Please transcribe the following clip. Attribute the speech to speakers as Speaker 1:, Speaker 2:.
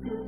Speaker 1: good.